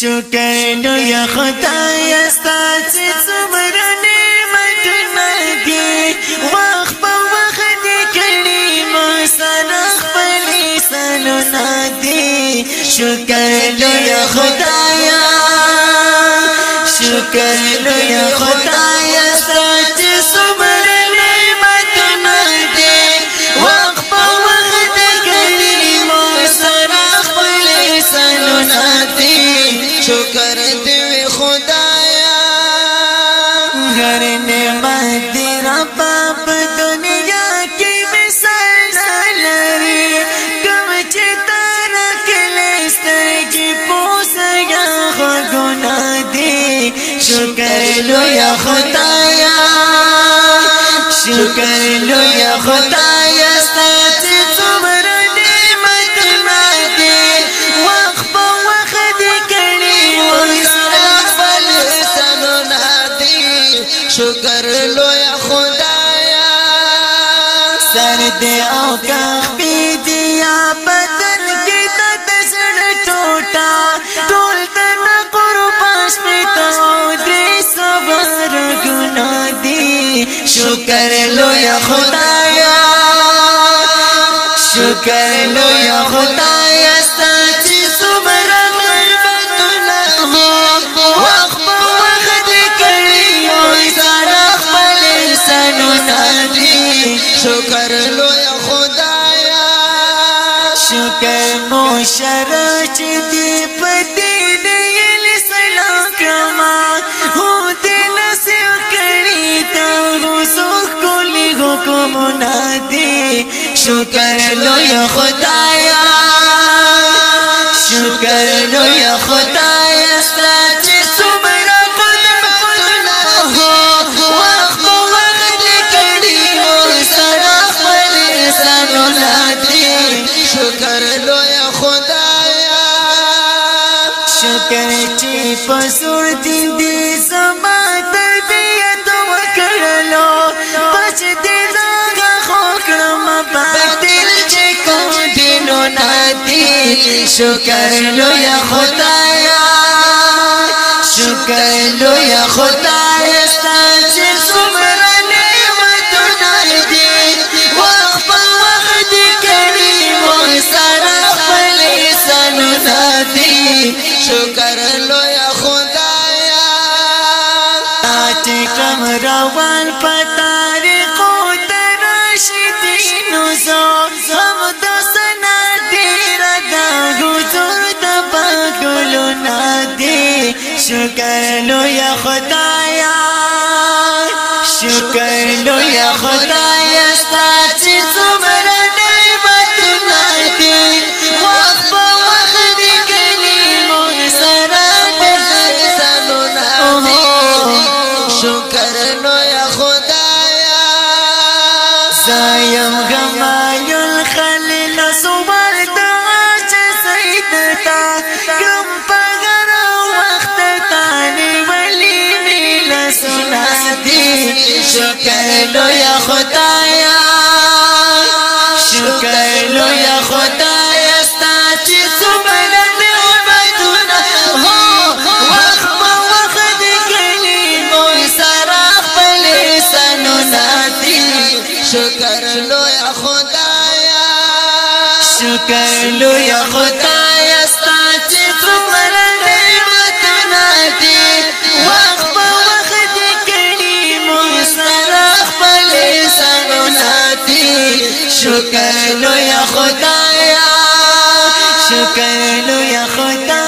شکر نو یا خدای استا چې څومره نعمتونه دي وخت په وخت دې کړي مو سره خپل سنونه دي شکر نو یا خدایا شکر نو یا خدای अगर नियमत तेरा पाप दुनिया की मिसल रे कम चितारा किलेस्तर की पूस या गुना दे। शुक्र लो या खुदाया, शुक्र लो या खुदा شکر لویا خدایا سر دے او کخبی دیا بدن کی تا تسڑ ٹوٹا ٹول تن قرباش پہ تو دری صبر گنا دی شکر لو یا خدایا شکر لو یا خدایا دی شکر لویا خدایا. شکر مو شرچ دی پتی دی سلام کرما هو دی نصیب کری تا غزوخ کلی حکم نادی. شکر لو یا خدایا. شکر لو یا خدایا. چې پسور دین دی زما تربیت وکړلو پچ دې زغه خو کړم باطل چې کوم دینو نادي شکر لو یا خدایا. شکر لو یا خدایا کوم روان په تاریخو ترشدینو زو هم د سنا تیر دا حضور د پاکلو نادي. شکر لو یا خدایا شکر لو یا خدایا زایم غمایو الخلیل صبر دعا چه سید تا. کم پگر وقت تانی ولی میل سنا دی. شکر لو یا خدایا. شکر شکر لویا خدایا شکر لو یا خدایا ستا چې څومره نعمتونه دي وخت په وخت کړي مو سره خپل سرونه دي. شکر لو یا خدایا شکر لو یا خدایا